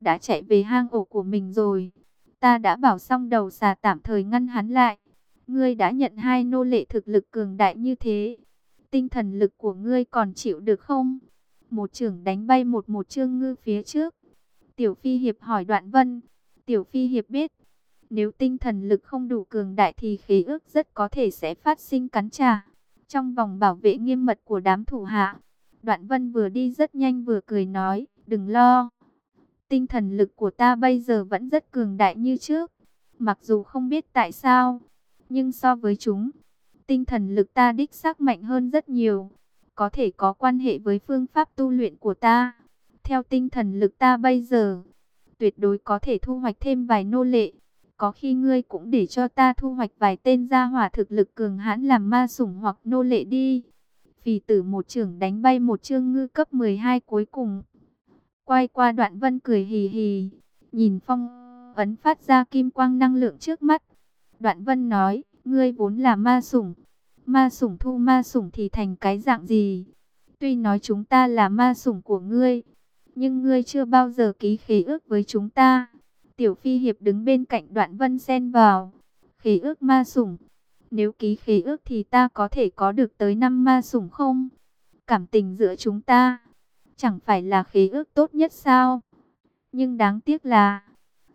đã chạy về hang ổ của mình rồi. Ta đã bảo xong đầu xà tạm thời ngăn hắn lại. Ngươi đã nhận hai nô lệ thực lực cường đại như thế. Tinh thần lực của ngươi còn chịu được không? Một trưởng đánh bay một một trương ngư phía trước. Tiểu Phi Hiệp hỏi Đoạn Vân. Tiểu Phi Hiệp biết, nếu tinh thần lực không đủ cường đại thì khí ước rất có thể sẽ phát sinh cắn trả. Trong vòng bảo vệ nghiêm mật của đám thủ hạ, Đoạn Vân vừa đi rất nhanh vừa cười nói, đừng lo. Tinh thần lực của ta bây giờ vẫn rất cường đại như trước. Mặc dù không biết tại sao, nhưng so với chúng, tinh thần lực ta đích xác mạnh hơn rất nhiều. Có thể có quan hệ với phương pháp tu luyện của ta. Theo tinh thần lực ta bây giờ, tuyệt đối có thể thu hoạch thêm vài nô lệ. Có khi ngươi cũng để cho ta thu hoạch vài tên gia hỏa thực lực cường hãn làm ma sủng hoặc nô lệ đi. Phì tử một trưởng đánh bay một chương ngư cấp 12 cuối cùng. Quay qua đoạn vân cười hì hì, nhìn phong ấn phát ra kim quang năng lượng trước mắt. Đoạn vân nói, ngươi vốn là ma sủng. Ma sủng thu ma sủng thì thành cái dạng gì? Tuy nói chúng ta là ma sủng của ngươi, nhưng ngươi chưa bao giờ ký khế ước với chúng ta. Tiểu Phi Hiệp đứng bên cạnh đoạn vân xen vào. Khế ước ma sủng. Nếu ký khế ước thì ta có thể có được tới năm ma sủng không? Cảm tình giữa chúng ta chẳng phải là khế ước tốt nhất sao? Nhưng đáng tiếc là,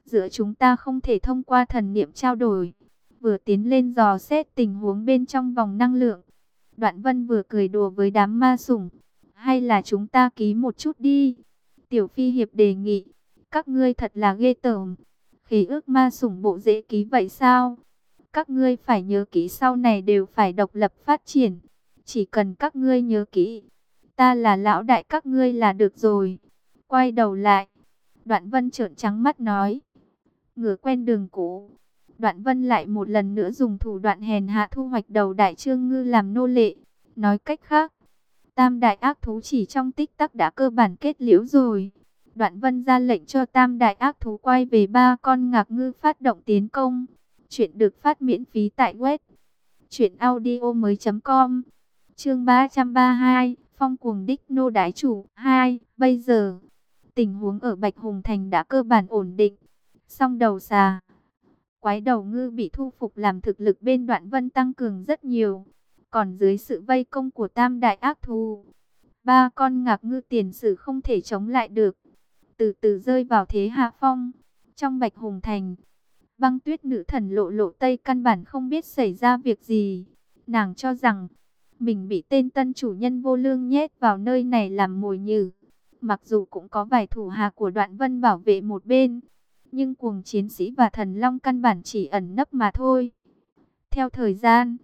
giữa chúng ta không thể thông qua thần niệm trao đổi, vừa tiến lên dò xét tình huống bên trong vòng năng lượng. Đoạn vân vừa cười đùa với đám ma sủng, hay là chúng ta ký một chút đi? Tiểu Phi Hiệp đề nghị, các ngươi thật là ghê tởm, khế ước ma sủng bộ dễ ký vậy sao? Các ngươi phải nhớ kỹ sau này đều phải độc lập phát triển, chỉ cần các ngươi nhớ kỹ ta là lão đại các ngươi là được rồi. Quay đầu lại, đoạn vân trợn trắng mắt nói, ngửa quen đường cũ. Đoạn vân lại một lần nữa dùng thủ đoạn hèn hạ thu hoạch đầu đại trương ngư làm nô lệ. Nói cách khác, tam đại ác thú chỉ trong tích tắc đã cơ bản kết liễu rồi. Đoạn vân ra lệnh cho tam đại ác thú quay về ba con ngạc ngư phát động tiến công. Chuyện được phát miễn phí tại web. Chuyện audio mới.com Chương 332 phong cuồng đích nô đái chủ. hai Bây giờ, tình huống ở Bạch Hùng Thành đã cơ bản ổn định. Song đầu xà, quái đầu ngư bị thu phục làm thực lực bên đoạn vân tăng cường rất nhiều. Còn dưới sự vây công của tam đại ác thù, ba con ngạc ngư tiền sử không thể chống lại được. Từ từ rơi vào thế hạ phong. Trong Bạch Hùng Thành, băng tuyết nữ thần lộ lộ tây căn bản không biết xảy ra việc gì. Nàng cho rằng mình bị tên tân chủ nhân vô lương nhét vào nơi này làm mồi nhử. Mặc dù cũng có vài thủ hạ của đoạn vân bảo vệ một bên, nhưng cuồng chiến sĩ và thần long căn bản chỉ ẩn nấp mà thôi. Theo thời gian,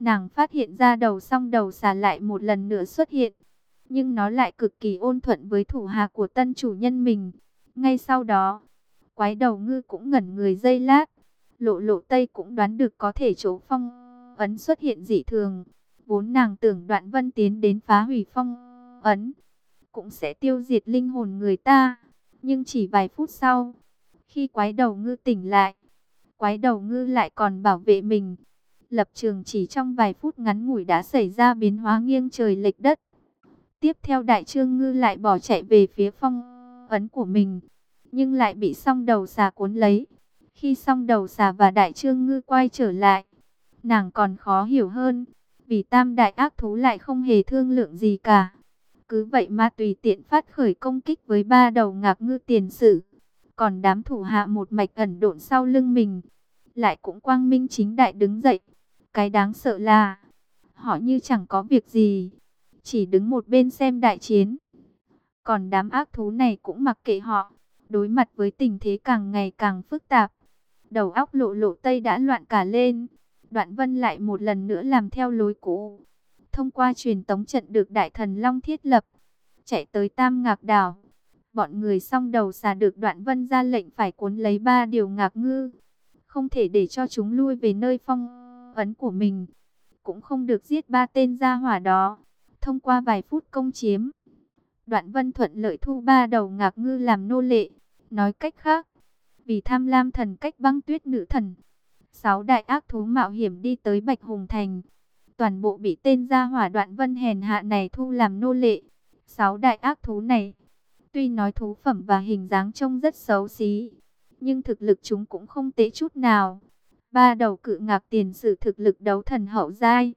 nàng phát hiện ra đầu song đầu xà lại một lần nữa xuất hiện, nhưng nó lại cực kỳ ôn thuận với thủ hạ của tân chủ nhân mình. Ngay sau đó, quái đầu ngư cũng ngẩn người dây lát, lộ lộ tây cũng đoán được có thể chỗ phong ấn xuất hiện dị thường. Vốn nàng tưởng đoạn vân tiến đến phá hủy phong ấn, cũng sẽ tiêu diệt linh hồn người ta. Nhưng chỉ vài phút sau, Khi quái đầu ngư tỉnh lại, quái đầu ngư lại còn bảo vệ mình. Lập trường chỉ trong vài phút ngắn ngủi đã xảy ra biến hóa nghiêng trời lệch đất. Tiếp theo đại trương ngư lại bỏ chạy về phía phong ấn của mình, nhưng lại bị song đầu xà cuốn lấy. Khi song đầu xà và đại trương ngư quay trở lại, nàng còn khó hiểu hơn, vì tam đại ác thú lại không hề thương lượng gì cả. Cứ vậy mà tùy tiện phát khởi công kích với ba đầu ngạc ngư tiền sử. Còn đám thủ hạ một mạch ẩn độn sau lưng mình, lại cũng quang minh chính đại đứng dậy. Cái đáng sợ là, họ như chẳng có việc gì, chỉ đứng một bên xem đại chiến. Còn đám ác thú này cũng mặc kệ họ, đối mặt với tình thế càng ngày càng phức tạp. Đầu óc lộ lộ tây đã loạn cả lên. Đoạn vân lại một lần nữa làm theo lối cũ. Thông qua truyền tống trận được Đại Thần Long thiết lập. Chạy tới Tam Ngạc Đảo. Bọn người song đầu xà được đoạn vân ra lệnh phải cuốn lấy ba điều ngạc ngư. Không thể để cho chúng lui về nơi phong ấn của mình. Cũng không được giết ba tên gia hỏa đó. Thông qua vài phút công chiếm. Đoạn vân thuận lợi thu ba đầu ngạc ngư làm nô lệ. Nói cách khác, vì tham lam thần cách băng tuyết nữ thần, sáu đại ác thú mạo hiểm đi tới Bạch Hùng Thành. Toàn bộ bị tên gia hỏa đoạn vân hèn hạ này thu làm nô lệ. Sáu đại ác thú này, tuy nói thú phẩm và hình dáng trông rất xấu xí, nhưng thực lực chúng cũng không tệ chút nào. Ba đầu cự ngạc tiền sử thực lực đấu thần hậu giai.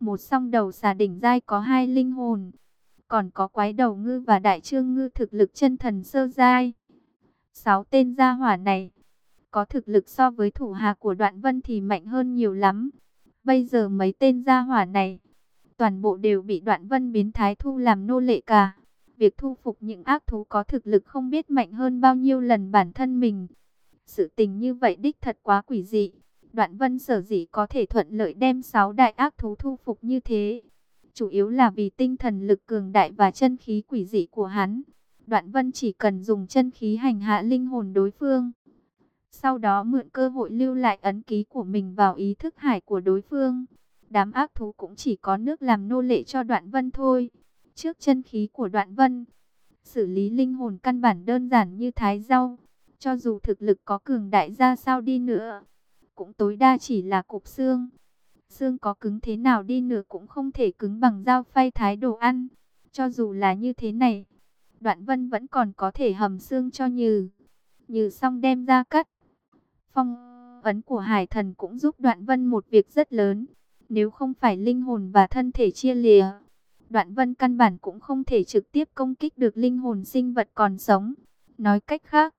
Một song đầu xà đỉnh giai có hai linh hồn. Còn có quái đầu ngư và đại trương ngư thực lực chân thần sơ giai. Sáu tên gia hỏa này, có thực lực so với thủ hạ của đoạn vân thì mạnh hơn nhiều lắm. Bây giờ mấy tên gia hỏa này, toàn bộ đều bị đoạn vân biến thái thu làm nô lệ cả. Việc thu phục những ác thú có thực lực không biết mạnh hơn bao nhiêu lần bản thân mình. Sự tình như vậy đích thật quá quỷ dị. Đoạn vân sở dĩ có thể thuận lợi đem 6 đại ác thú thu phục như thế. Chủ yếu là vì tinh thần lực cường đại và chân khí quỷ dị của hắn. Đoạn vân chỉ cần dùng chân khí hành hạ linh hồn đối phương. Sau đó mượn cơ hội lưu lại ấn ký của mình vào ý thức hải của đối phương. Đám ác thú cũng chỉ có nước làm nô lệ cho đoạn vân thôi. Trước chân khí của đoạn vân, xử lý linh hồn căn bản đơn giản như thái rau. Cho dù thực lực có cường đại ra sao đi nữa, cũng tối đa chỉ là cục xương. Xương có cứng thế nào đi nữa cũng không thể cứng bằng dao phay thái đồ ăn. Cho dù là như thế này, Đoạn Vân vẫn còn có thể hầm xương cho Như. Như xong đem ra cắt. Phong ấn của Hải Thần cũng giúp Đoạn Vân một việc rất lớn. Nếu không phải linh hồn và thân thể chia lìa, Đoạn Vân căn bản cũng không thể trực tiếp công kích được linh hồn sinh vật còn sống. Nói cách khác,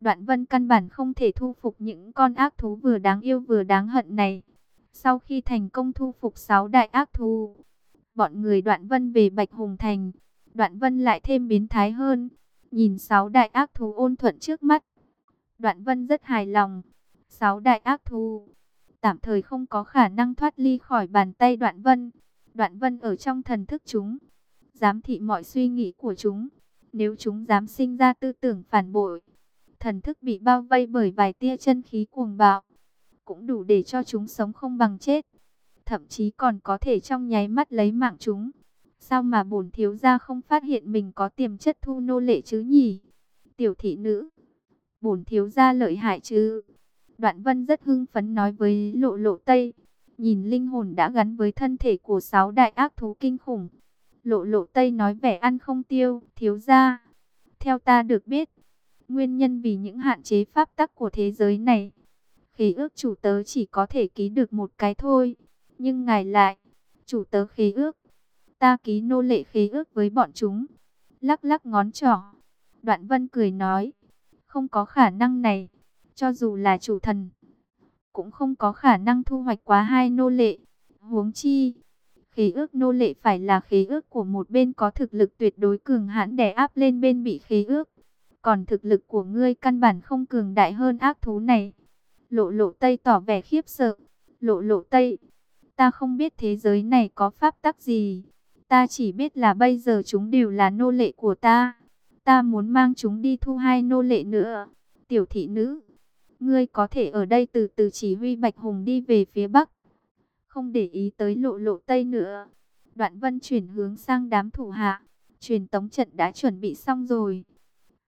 Đoạn Vân căn bản không thể thu phục những con ác thú vừa đáng yêu vừa đáng hận này. Sau khi thành công thu phục 6 đại ác thú, bọn người Đoạn Vân về Bạch Hùng Thành. Đoạn Vân lại thêm biến thái hơn, nhìn sáu đại ác thú ôn thuận trước mắt. Đoạn Vân rất hài lòng. Sáu đại ác thú tạm thời không có khả năng thoát ly khỏi bàn tay Đoạn Vân. Đoạn Vân ở trong thần thức chúng, giám thị mọi suy nghĩ của chúng. Nếu chúng dám sinh ra tư tưởng phản bội, thần thức bị bao vây bởi vài tia chân khí cuồng bạo, cũng đủ để cho chúng sống không bằng chết. Thậm chí còn có thể trong nháy mắt lấy mạng chúng. Sao mà bổn thiếu gia không phát hiện mình có tiềm chất thu nô lệ chứ nhỉ? Tiểu thị nữ, bổn thiếu gia lợi hại chứ? Đoạn Vân rất hưng phấn nói với Lộ Lộ Tây, nhìn linh hồn đã gắn với thân thể của sáu đại ác thú kinh khủng. Lộ Lộ Tây nói vẻ ăn không tiêu, thiếu gia. Theo ta được biết, nguyên nhân vì những hạn chế pháp tắc của thế giới này, khí ước chủ tớ chỉ có thể ký được một cái thôi. Nhưng ngài lại, chủ tớ khí ước, ta ký nô lệ khí ước với bọn chúng. Lắc lắc ngón trỏ. Đoạn vân cười nói, không có khả năng này, cho dù là chủ thần, cũng không có khả năng thu hoạch quá hai nô lệ. Huống chi, khí ước nô lệ phải là khí ước của một bên có thực lực tuyệt đối cường hãn đè áp lên bên bị khí ước. Còn thực lực của ngươi căn bản không cường đại hơn ác thú này. Lộ lộ Tây tỏ vẻ khiếp sợ. Lộ lộ Tây, ta không biết thế giới này có pháp tắc gì. Ta chỉ biết là bây giờ chúng đều là nô lệ của ta. Ta muốn mang chúng đi thu hai nô lệ nữa. Tiểu thị nữ, ngươi có thể ở đây từ từ chỉ huy Bạch Hùng đi về phía Bắc. Không để ý tới lộ lộ Tây nữa. Đoạn vân chuyển hướng sang đám thủ hạ. Truyền tống trận đã chuẩn bị xong rồi.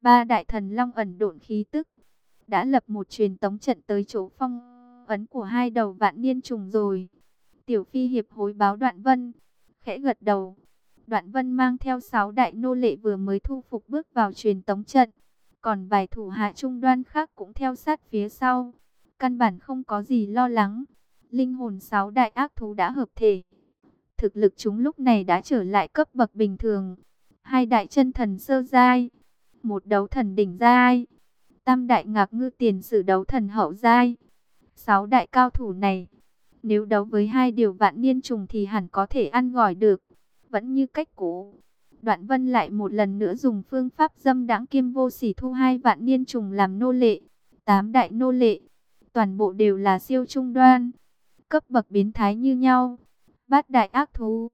Ba đại thần long ẩn độn khí tức. đã lập một truyền tống trận tới chỗ phong ấn của hai đầu vạn niên trùng rồi. Tiểu Phi Hiệp hối báo Đoạn Vân, khẽ gật đầu. Đoạn Vân mang theo sáu đại nô lệ vừa mới thu phục bước vào truyền tống trận. Còn vài thủ hạ trung đoan khác cũng theo sát phía sau. Căn bản không có gì lo lắng. Linh hồn sáu đại ác thú đã hợp thể. Thực lực chúng lúc này đã trở lại cấp bậc bình thường. Hai đại chân thần sơ giai. Một đấu thần đỉnh giai. Tam đại ngạc ngư tiền sử đấu thần hậu giai. Sáu đại cao thủ này. Nếu đấu với hai điều vạn niên trùng thì hẳn có thể ăn gỏi được. Vẫn như cách cũ. Đoạn vân lại một lần nữa dùng phương pháp dâm đáng kiêm vô sỉ thu hai vạn niên trùng làm nô lệ. Tám đại nô lệ. Toàn bộ đều là siêu trung đoan. Cấp bậc biến thái như nhau. Bát đại ác thú.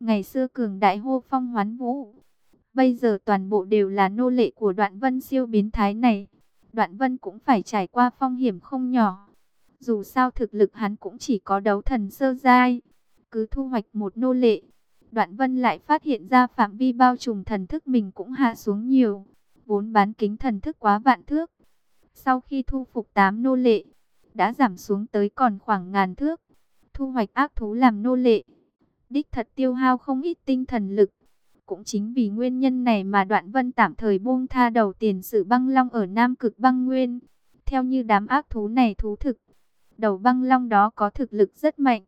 Ngày xưa cường đại hô phong hoán vũ. Bây giờ toàn bộ đều là nô lệ của đoạn vân siêu biến thái này. Đoạn vân cũng phải trải qua phong hiểm không nhỏ. Dù sao thực lực hắn cũng chỉ có đấu thần sơ giai. Cứ thu hoạch một nô lệ. Đoạn vân lại phát hiện ra phạm vi bao trùm thần thức mình cũng hạ xuống nhiều. Vốn bán kính thần thức quá vạn thước. Sau khi thu phục tám nô lệ, đã giảm xuống tới còn khoảng ngàn thước. Thu hoạch ác thú làm nô lệ. Đích thật tiêu hao không ít tinh thần lực. Cũng chính vì nguyên nhân này mà Đoạn Vân tạm thời buông tha đầu tiền sự băng long ở Nam Cực băng nguyên. Theo như đám ác thú này thú thực, đầu băng long đó có thực lực rất mạnh.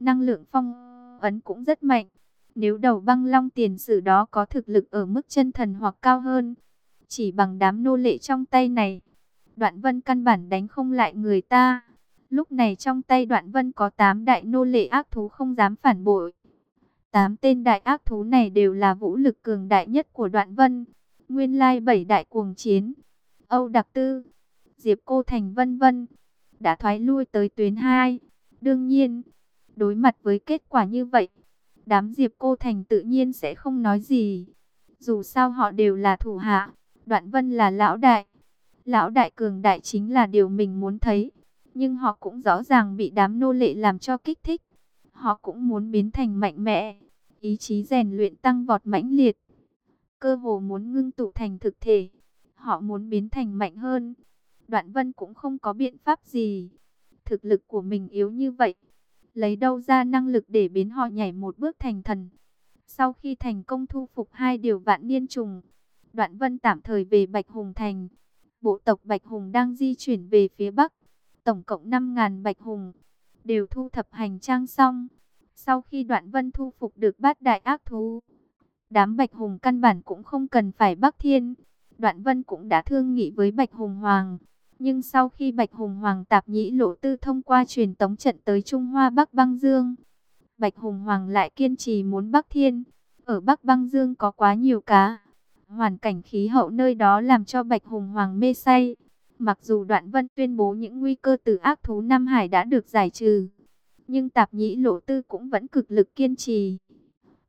Năng lượng phong ấn cũng rất mạnh. Nếu đầu băng long tiền sử đó có thực lực ở mức chân thần hoặc cao hơn, chỉ bằng đám nô lệ trong tay này, Đoạn Vân căn bản đánh không lại người ta. Lúc này trong tay Đoạn Vân có 8 đại nô lệ ác thú không dám phản bội. Tám tên đại ác thú này đều là vũ lực cường đại nhất của Đoạn Vân. Nguyên lai bảy đại cuồng chiến, Âu Đặc Tư, Diệp Cô Thành vân vân đã thoái lui tới tuyến 2. Đương nhiên, đối mặt với kết quả như vậy, đám Diệp Cô Thành tự nhiên sẽ không nói gì. Dù sao họ đều là thủ hạ, Đoạn Vân là lão đại. Lão đại cường đại chính là điều mình muốn thấy, nhưng họ cũng rõ ràng bị đám nô lệ làm cho kích thích. Họ cũng muốn biến thành mạnh mẽ, ý chí rèn luyện tăng vọt mãnh liệt. Cơ hồ muốn ngưng tụ thành thực thể, họ muốn biến thành mạnh hơn. Đoạn Vân cũng không có biện pháp gì. Thực lực của mình yếu như vậy, lấy đâu ra năng lực để biến họ nhảy một bước thành thần. Sau khi thành công thu phục hai điều vạn niên trùng, Đoạn Vân tạm thời về Bạch Hùng Thành. Bộ tộc Bạch Hùng đang di chuyển về phía Bắc. Tổng cộng 5.000 Bạch Hùng đều thu thập hành trang xong. Sau khi Đoạn Vân thu phục được bát đại ác thú, đám Bạch Hùng căn bản cũng không cần phải Bắc Thiên. Đoạn Vân cũng đã thương nghị với Bạch Hùng Hoàng. Nhưng sau khi Bạch Hùng Hoàng tạp nhĩ lộ tư thông qua truyền tống trận tới Trung Hoa Bắc Băng Dương, Bạch Hùng Hoàng lại kiên trì muốn Bắc Thiên. Ở Bắc Băng Dương có quá nhiều cá. Hoàn cảnh khí hậu nơi đó làm cho Bạch Hùng Hoàng mê say. Mặc dù Đoạn Vân tuyên bố những nguy cơ từ ác thú Nam Hải đã được giải trừ, nhưng tạp nhĩ lộ tư cũng vẫn cực lực kiên trì.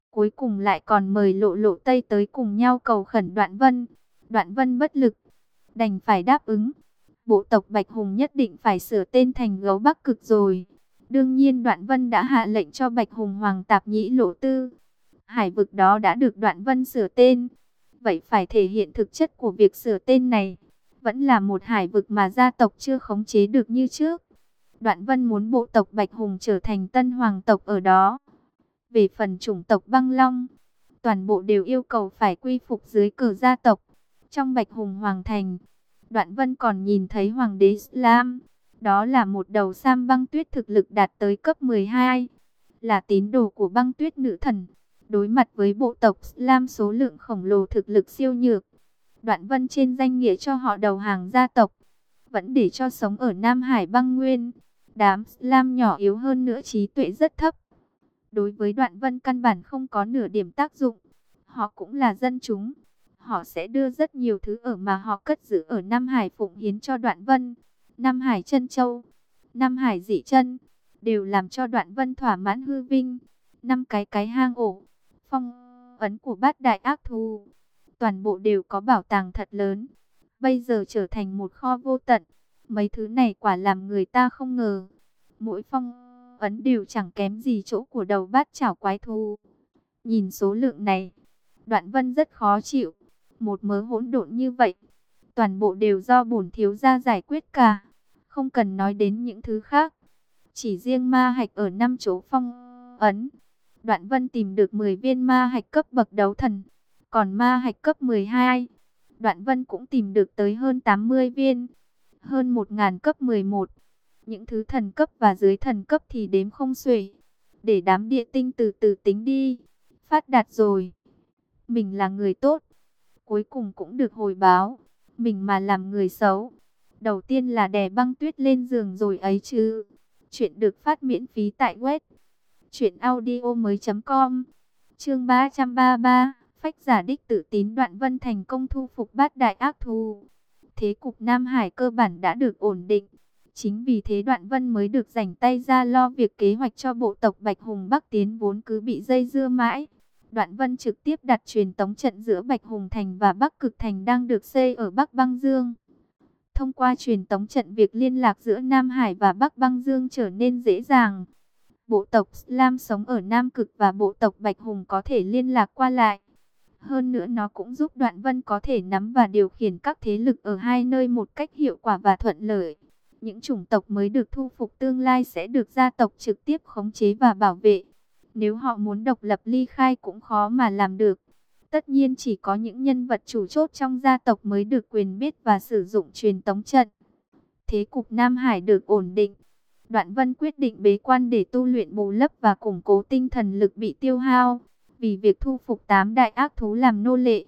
Cuối cùng lại còn mời lộ lộ Tây tới cùng nhau cầu khẩn Đoạn Vân. Đoạn Vân bất lực, đành phải đáp ứng. Bộ tộc Bạch Hùng nhất định phải sửa tên thành gấu Bắc Cực rồi. Đương nhiên Đoạn Vân đã hạ lệnh cho Bạch Hùng Hoàng tạp nhĩ lộ tư. Hải vực đó đã được Đoạn Vân sửa tên. Vậy phải thể hiện thực chất của việc sửa tên này. Vẫn là một hải vực mà gia tộc chưa khống chế được như trước. Đoạn Vân muốn bộ tộc Bạch Hùng trở thành tân hoàng tộc ở đó. Về phần chủng tộc băng long, toàn bộ đều yêu cầu phải quy phục dưới cờ gia tộc. Trong Bạch Hùng Hoàng Thành, Đoạn Vân còn nhìn thấy Hoàng đế Islam. Đó là một đầu sam băng tuyết thực lực đạt tới cấp 12. Là tín đồ của băng tuyết nữ thần. Đối mặt với bộ tộc Islam số lượng khổng lồ thực lực siêu nhược. Đoạn Vân trên danh nghĩa cho họ đầu hàng gia tộc. Vẫn để cho sống ở Nam Hải băng nguyên. Đám Islam nhỏ yếu hơn nữa trí tuệ rất thấp. Đối với Đoạn Vân căn bản không có nửa điểm tác dụng. Họ cũng là dân chúng họ sẽ đưa rất nhiều thứ ở mà họ cất giữ ở Nam Hải phụng hiến cho Đoạn Vân, Nam Hải chân châu, Nam Hải dị chân, đều làm cho Đoạn Vân thỏa mãn hư vinh. Năm cái cái hang ổ, phong ấn của bát đại ác thù, toàn bộ đều có bảo tàng thật lớn. Bây giờ trở thành một kho vô tận, mấy thứ này quả làm người ta không ngờ. Mỗi phong ấn đều chẳng kém gì chỗ của đầu bát chảo quái thú. Nhìn số lượng này, Đoạn Vân rất khó chịu một mớ hỗn độn như vậy. toàn bộ đều do bổn thiếu gia giải quyết cả, không cần nói đến những thứ khác. Chỉ riêng ma hạch ở năm chỗ phong ấn, Đoạn Vân tìm được 10 viên ma hạch cấp bậc đấu thần, còn ma hạch cấp 12, Đoạn Vân cũng tìm được tới hơn 80 viên, hơn 1.000 cấp 11. Những thứ thần cấp và dưới thần cấp thì đếm không xuể. Để đám địa tinh từ từ tính đi. Phát đạt rồi. Mình là người tốt. Cuối cùng cũng được hồi báo. Mình mà làm người xấu. Đầu tiên là đè băng tuyết lên giường rồi ấy chứ. Chuyện được phát miễn phí tại web. Chuyện audio mới com. Chương 333. Phách giả đích tự tín đoạn vân thành công thu phục bát đại ác thù. Thế cục Nam Hải cơ bản đã được ổn định. Chính vì thế đoạn vân mới được rảnh tay ra lo việc kế hoạch cho bộ tộc Bạch Hùng Bắc tiến vốn cứ bị dây dưa mãi. Đoạn vân trực tiếp đặt truyền tống trận giữa Bạch Hùng Thành và Bắc Cực Thành đang được xây ở Bắc Băng Dương. Thông qua truyền tống trận, việc liên lạc giữa Nam Hải và Bắc Băng Dương trở nên dễ dàng. Bộ tộc Lam sống ở Nam Cực và bộ tộc Bạch Hùng có thể liên lạc qua lại. Hơn nữa, nó cũng giúp Đoạn Vân có thể nắm và điều khiển các thế lực ở hai nơi một cách hiệu quả và thuận lợi. Những chủng tộc mới được thu phục tương lai sẽ được gia tộc trực tiếp khống chế và bảo vệ. Nếu họ muốn độc lập ly khai cũng khó mà làm được. Tất nhiên chỉ có những nhân vật chủ chốt trong gia tộc mới được quyền biết và sử dụng truyền tống trận. Thế cục Nam Hải được ổn định. Đoạn Vân quyết định bế quan để tu luyện bù lấp và củng cố tinh thần lực bị tiêu hao. Vì việc thu phục tám đại ác thú làm nô lệ,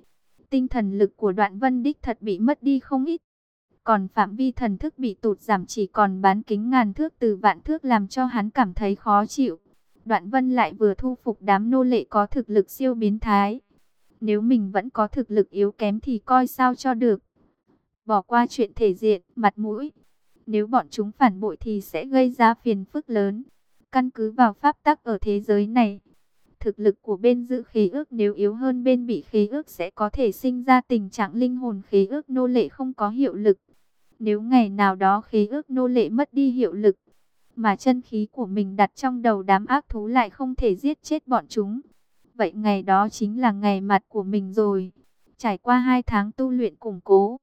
tinh thần lực của Đoạn Vân đích thật bị mất đi không ít. Còn phạm vi thần thức bị tụt giảm chỉ còn bán kính ngàn thước từ vạn thước làm cho hắn cảm thấy khó chịu. Đoạn Vân lại vừa thu phục đám nô lệ có thực lực siêu biến thái. Nếu mình vẫn có thực lực yếu kém thì coi sao cho được. Bỏ qua chuyện thể diện, mặt mũi. Nếu bọn chúng phản bội thì sẽ gây ra phiền phức lớn. Căn cứ vào pháp tắc ở thế giới này, thực lực của bên giữ khí ước nếu yếu hơn bên bị khí ước sẽ có thể sinh ra tình trạng linh hồn khí ước nô lệ không có hiệu lực. Nếu ngày nào đó khí ước nô lệ mất đi hiệu lực, mà chân khí của mình đặt trong đầu đám ác thú lại không thể giết chết bọn chúng. Vậy ngày đó chính là ngày mặt của mình rồi. Trải qua hai tháng tu luyện củng cố,